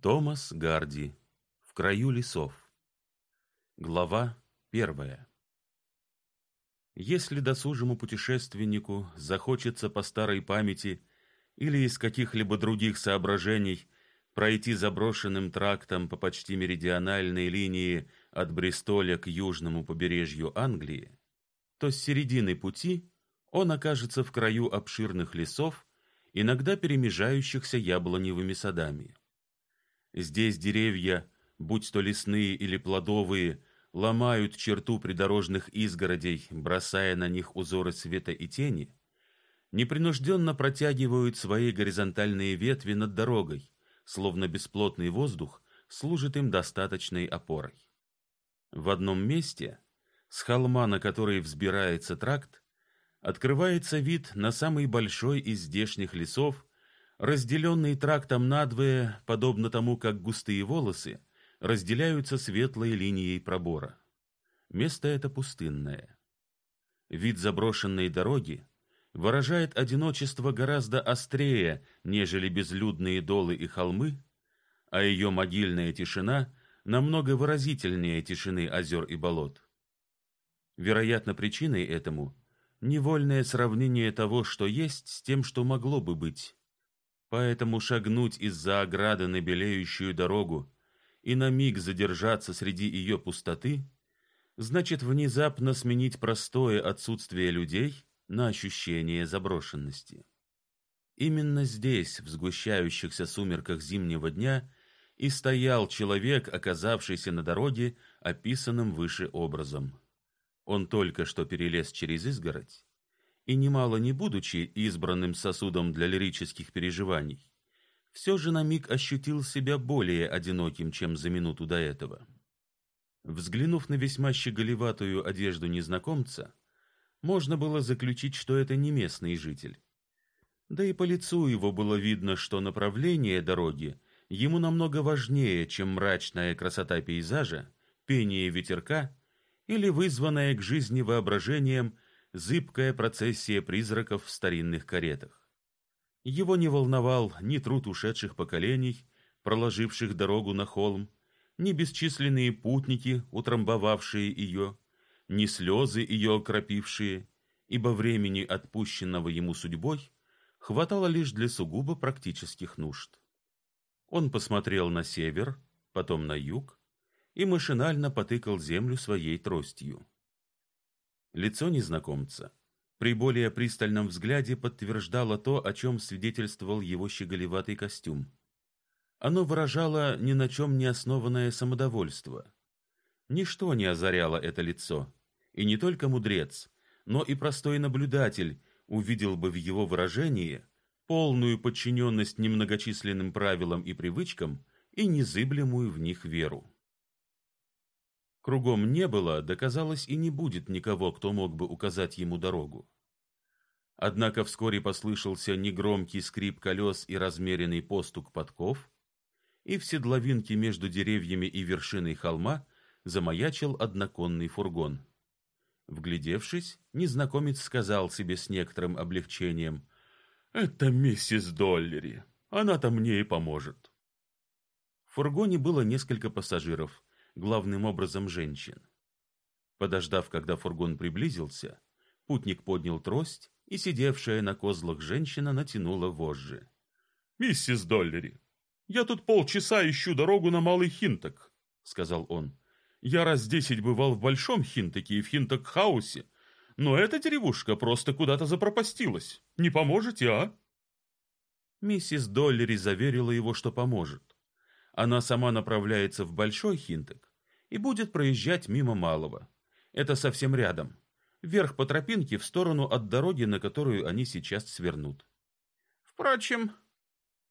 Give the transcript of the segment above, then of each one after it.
Томас Гарди. В краю лесов. Глава первая. Если досужему путешественнику захочется по старой памяти или из каких-либо других соображений пройти заброшенным трактом по почти меридиональной линии от Бристоля к южному побережью Англии, то с середины пути он окажется в краю обширных лесов, иногда перемежающихся яблоневыми садами. Здесь деревья, будь то лесные или плодовые, ломают черту придорожных изгородей, бросая на них узоры света и тени, непринужденно протягивают свои горизонтальные ветви над дорогой, словно бесплотный воздух служит им достаточной опорой. В одном месте, с холма, на который взбирается тракт, открывается вид на самый большой из здешних лесов, разделенный трактом надвое, подобно тому, как густые волосы разделяются светлой линией пробора. Место это пустынное. Вид заброшенной дороги выражает одиночество гораздо острее, нежели безлюдные долы и холмы, а ее могильная тишина намного выразительнее тишины озер и болот. Вероятно, причиной этому невольное сравнение того, что есть, с тем, что могло бы быть. Поэтому шагнуть из-за ограды на белеющую дорогу и на миг задержаться среди ее пустоты значит внезапно сменить простое отсутствие людей на ощущение заброшенности. Именно здесь, в сгущающихся сумерках зимнего дня, и стоял человек, оказавшийся на дороге, описанным выше образом. Он только что перелез через изгородь, и немало не будучи избранным сосудом для лирических переживаний, все же на миг ощутил себя более одиноким, чем за минуту до этого. Взглянув на весьма щеголеватую одежду незнакомца, можно было заключить, что это не местный житель. Да и по лицу его было видно, что направление дороги ему намного важнее, чем мрачная красота пейзажа, пение ветерка или вызванная к жизни воображением зыбкая процессия призраков в старинных каретах. Его не волновал ни труд ушедших поколений, проложивших дорогу на холм, ни бесчисленные путники, утрамбовавшие ее, ни слезы ее окропившие, ибо времени, отпущенного ему судьбой, хватало лишь для сугубо практических нужд. Он посмотрел на север, потом на юг, и машинально потыкал землю своей тростью. Лицо незнакомца при более пристальном взгляде подтверждало то, о чем свидетельствовал его щеголеватый костюм. Оно выражало ни на чем не основанное самодовольство. Ничто не озаряло это лицо, и не только мудрец, но и простой наблюдатель увидел бы в его выражении полную подчиненность немногочисленным правилам и привычкам и незыблемую в них веру. Кругом не было, да казалось и не будет никого, кто мог бы указать ему дорогу. Однако вскоре послышался негромкий скрип колес и размеренный постук подков, и в седловинке между деревьями и вершиной холма замаячил одноконный фургон. Вглядевшись, незнакомец сказал себе с некоторым облегчением: "Это миссис Доллери. Она-то мне и поможет". В фургоне было несколько пассажиров главным образом женщин. Подождав, когда фургон приблизился, путник поднял трость, и сидевшая на козлах женщина натянула вожжи. «Миссис Доллери, я тут полчаса ищу дорогу на Малый Хинток», — сказал он. «Я раз десять бывал в Большом Хинтоке и в Хинток-хаусе, но эта деревушка просто куда-то запропастилась. Не поможете, а?» Миссис Доллери заверила его, что поможет. Она сама направляется в Большой Хинток, и будет проезжать мимо малого. Это совсем рядом. Вверх по тропинке в сторону от дороги, на которую они сейчас свернут. Впрочем,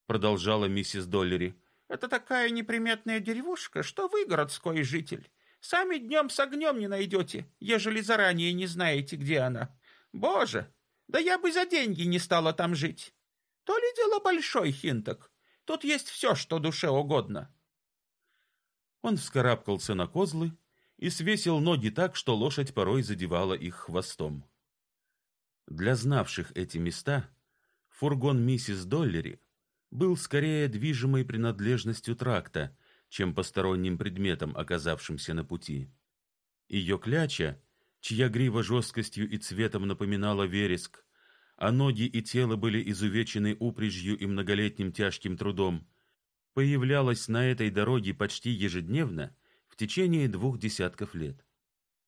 продолжала миссис Доллери, это такая неприметная деревушка, что вы городской житель. Сами днем с огнем не найдете, ежели заранее не знаете, где она. Боже, да я бы за деньги не стала там жить. То ли дело большой хинток. Тут есть все, что душе угодно. Он вскарабкался на козлы и свесил ноги так, что лошадь порой задевала их хвостом. Для знавших эти места фургон миссис Доллери был скорее движимой принадлежностью тракта, чем посторонним предметом, оказавшимся на пути. Ее кляча, чья грива жесткостью и цветом напоминала вереск, а ноги и тело были изувечены упряжью и многолетним тяжким трудом, появлялась на этой дороге почти ежедневно в течение двух десятков лет.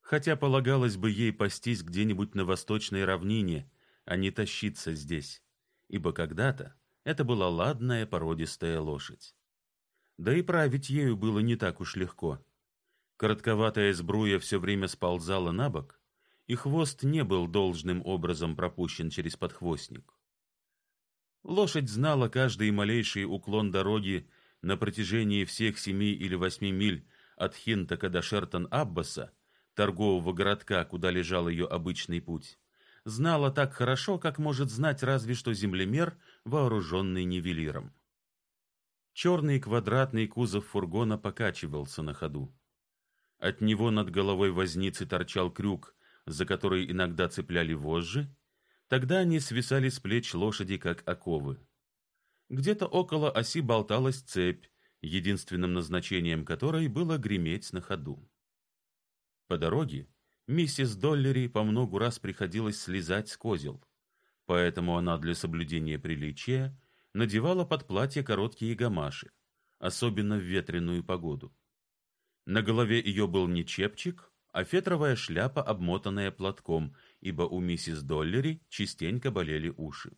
Хотя полагалось бы ей пастись где-нибудь на восточной равнине, а не тащиться здесь, ибо когда-то это была ладная породистая лошадь. Да и править ею было не так уж легко. Коротковатая сбруя все время сползала на бок, и хвост не был должным образом пропущен через подхвостник. Лошадь знала каждый малейший уклон дороги на протяжении всех семи или восьми миль от Хинтака до Шертон-Аббаса, торгового городка, куда лежал ее обычный путь, знала так хорошо, как может знать разве что землемер, вооруженный нивелиром. Черный квадратный кузов фургона покачивался на ходу. От него над головой возницы торчал крюк, за который иногда цепляли вожжи, тогда они свисали с плеч лошади, как оковы. Где-то около оси болталась цепь, единственным назначением которой было греметь на ходу. По дороге миссис Доллери по многу раз приходилось слезать с козел, поэтому она для соблюдения приличия надевала под платье короткие гамаши, особенно в ветреную погоду. На голове ее был не чепчик, а фетровая шляпа, обмотанная платком, ибо у миссис Доллери частенько болели уши.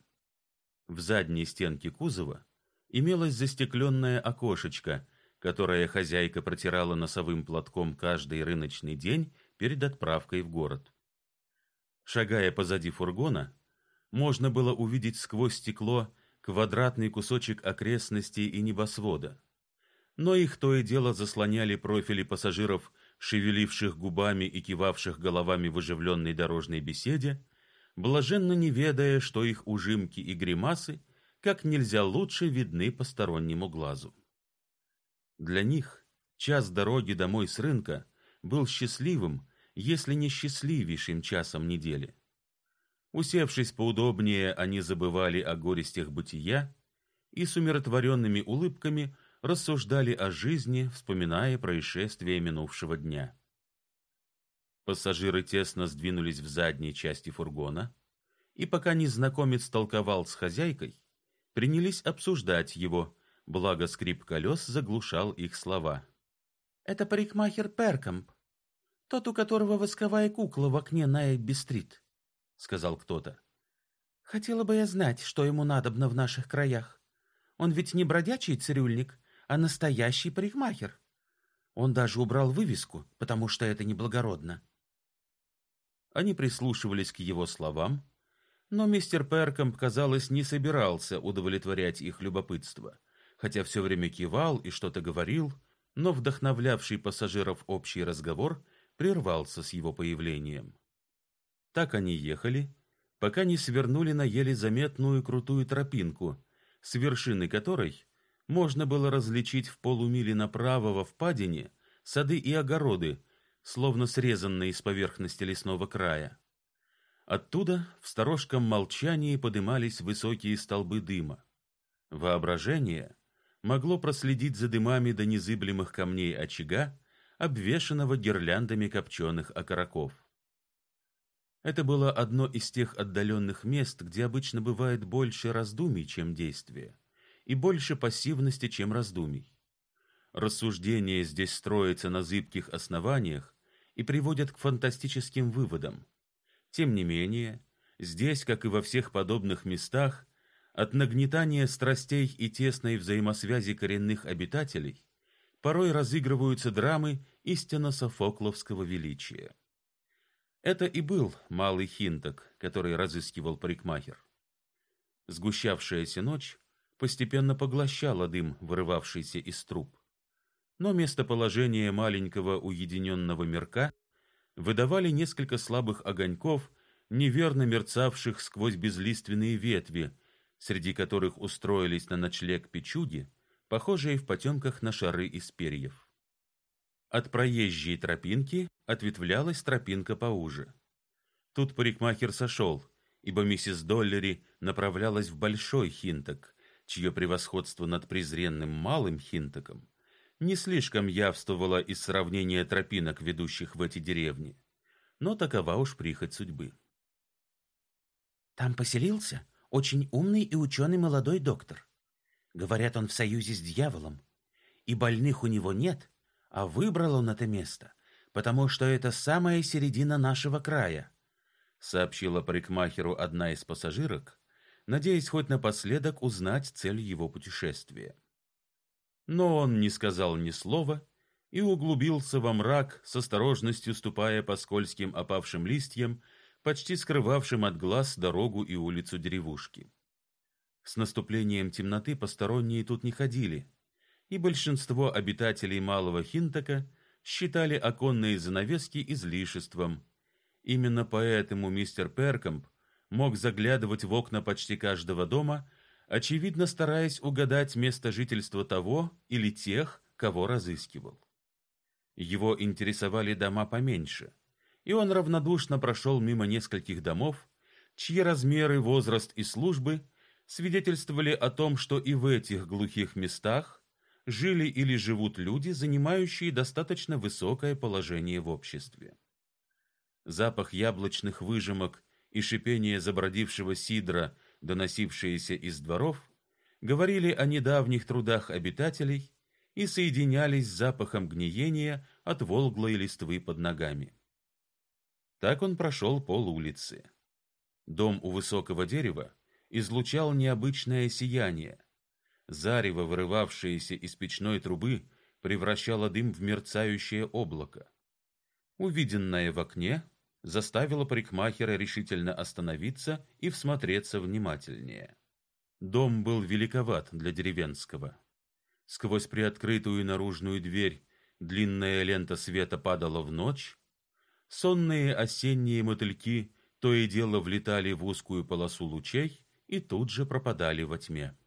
В задней стенке кузова имелось застекленное окошечко, которое хозяйка протирала носовым платком каждый рыночный день перед отправкой в город. Шагая позади фургона, можно было увидеть сквозь стекло квадратный кусочек окрестностей и небосвода. Но их то и дело заслоняли профили пассажиров, шевеливших губами и кивавших головами в оживленной дорожной беседе, блаженно не ведая, что их ужимки и гримасы как нельзя лучше видны постороннему глазу. Для них час дороги домой с рынка был счастливым, если не счастливейшим часом недели. Усевшись поудобнее, они забывали о горестях бытия и с умиротворенными улыбками рассуждали о жизни, вспоминая происшествия минувшего дня. Пассажиры тесно сдвинулись в задней части фургона, и пока незнакомец толковал с хозяйкой, принялись обсуждать его, благо скрип колес заглушал их слова. «Это парикмахер Перкомп, тот, у которого восковая кукла в окне на Эбби-стрит», — сказал кто-то. «Хотела бы я знать, что ему надобно в наших краях. Он ведь не бродячий цирюльник, а настоящий парикмахер. Он даже убрал вывеску, потому что это неблагородно». Они прислушивались к его словам, но мистер Перкомп, казалось, не собирался удовлетворять их любопытство, хотя все время кивал и что-то говорил, но вдохновлявший пассажиров общий разговор прервался с его появлением. Так они ехали, пока не свернули на еле заметную крутую тропинку, с вершины которой можно было различить в полумиле направо во впадине сады и огороды, словно срезанные из поверхности лесного края. Оттуда в сторожком молчании подымались высокие столбы дыма. Воображение могло проследить за дымами до незыблемых камней очага, обвешанного гирляндами копченых окороков. Это было одно из тех отдаленных мест, где обычно бывает больше раздумий, чем действия, и больше пассивности, чем раздумий. Рассуждения здесь строятся на зыбких основаниях и приводят к фантастическим выводам. Тем не менее, здесь, как и во всех подобных местах, от нагнетания страстей и тесной взаимосвязи коренных обитателей порой разыгрываются драмы истинно софокловского величия. Это и был малый хинток, который разыскивал парикмахер. Сгущавшаяся ночь постепенно поглощала дым, вырывавшийся из труб. Но местоположение маленького уединенного мирка выдавали несколько слабых огоньков, неверно мерцавших сквозь безлиственные ветви, среди которых устроились на ночлег печуги, похожие в потемках на шары из перьев. От проезжей тропинки ответвлялась тропинка поуже. Тут парикмахер сошел, ибо миссис Доллери направлялась в большой хинток, чье превосходство над презренным малым Хинтоком не слишком явствовало из сравнения тропинок, ведущих в эти деревни. Но такова уж прихоть судьбы. Там поселился очень умный и ученый молодой доктор. Говорят, он в союзе с дьяволом. И больных у него нет, а выбрал он это место, потому что это самая середина нашего края, сообщила парикмахеру одна из пассажирок, надеясь хоть напоследок узнать цель его путешествия. Но он не сказал ни слова и углубился во мрак, с осторожностью ступая по скользким опавшим листьям, почти скрывавшим от глаз дорогу и улицу деревушки. С наступлением темноты посторонние тут не ходили, и большинство обитателей Малого Хинтака считали оконные занавески излишеством. Именно поэтому мистер Перкомп мог заглядывать в окна почти каждого дома, очевидно стараясь угадать место жительства того или тех, кого разыскивал. Его интересовали дома поменьше, и он равнодушно прошел мимо нескольких домов, чьи размеры, возраст и службы свидетельствовали о том, что и в этих глухих местах жили или живут люди, занимающие достаточно высокое положение в обществе. Запах яблочных выжимок и шипение забродившего сидра, доносившиеся из дворов, говорили о недавних трудах обитателей и соединялись с запахом гниения от волглой листвы под ногами. Так он прошел пол улицы. Дом у высокого дерева излучал необычное сияние. Зарево, вырывавшееся из печной трубы, превращало дым в мерцающее облако. Увиденное в окне заставило парикмахера решительно остановиться и всмотреться внимательнее. Дом был великоват для деревенского. Сквозь приоткрытую наружную дверь длинная лента света падала в ночь. Сонные осенние мотыльки то и дело влетали в узкую полосу лучей и тут же пропадали во тьме.